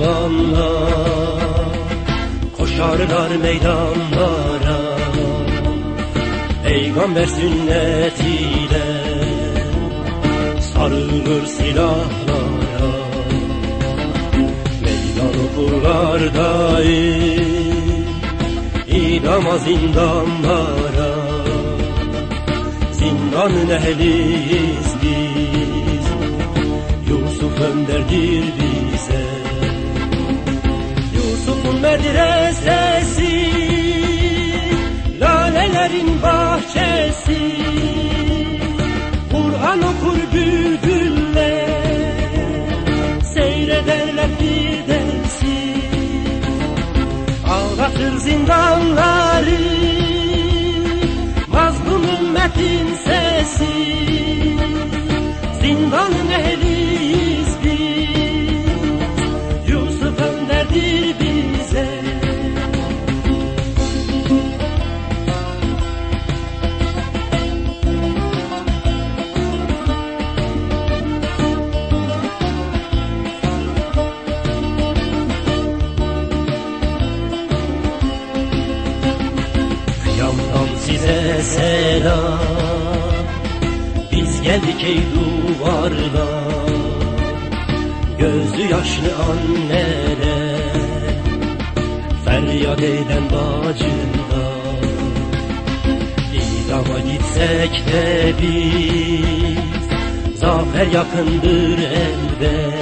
olanlar Koşarlar meydanlara Peygamber sünnetiyle Sarılır silahlara. Meydan okurlar daim İdama zindanlara. Zindanın ehliyiz biz Yusuf önderdir bize bahçesi Kur'an okur bülbüller Seyrederler firdevsi Ağlatır zindanları Mazlum ümmetin sesi. Zindanın ehliyiz geldik ey duvarlar Gözü yaşlı anneler Feryat eden bacımlar İdama gitsek de biz Zafer yakındır elbet.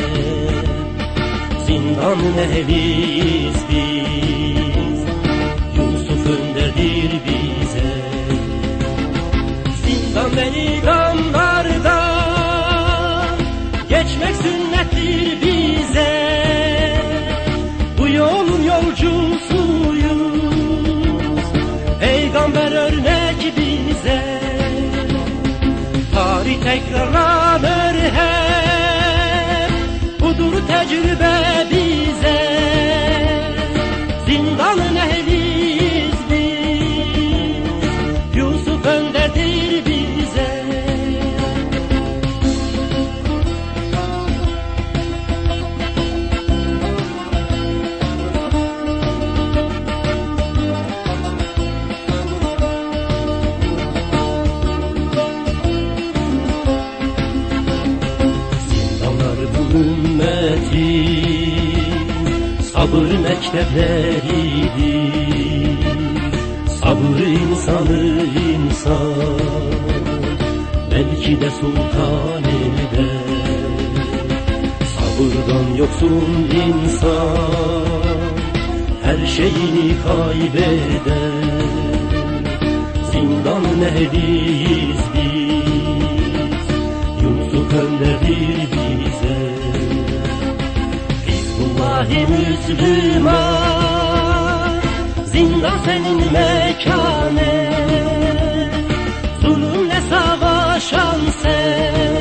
Zindanın ehliyiz biz Tarih tekrarlanır hep. Budur tecrübe bize Sabır mektepleridir Sabır insanı insan. Belki de sultan eder. Sabırdan yoksun insan. Her şeyini kaybeder. Zindan ehliyiz biz. Yusuf önderdir bize Hizbullahi Müslüman Zindan senin mekanı Zulümle savaşan sen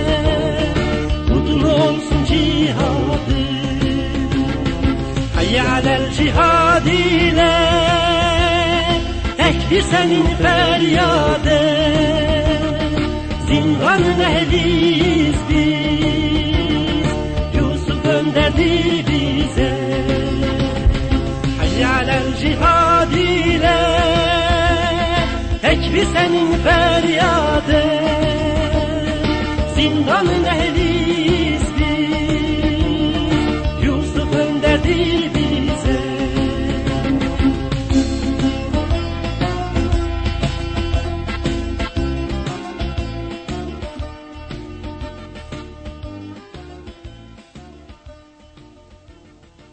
Mutlu olsun cihadı. Hayy alel cihad ile Tekbir senin feryadı Zindanın ehliyiz biz Yusuf önderdir bize Hayy alel cihad ile Tekbir senin feryadı Zindanın ehliyiz